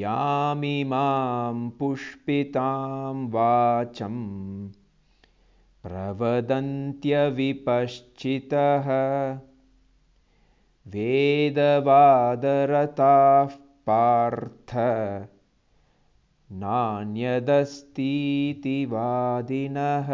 यामि मां पुष्पितां वाचम् प्रवदन्त्यविपश्चितः वेदवादरताः पार्थ नान्यदस्तीति वादिनः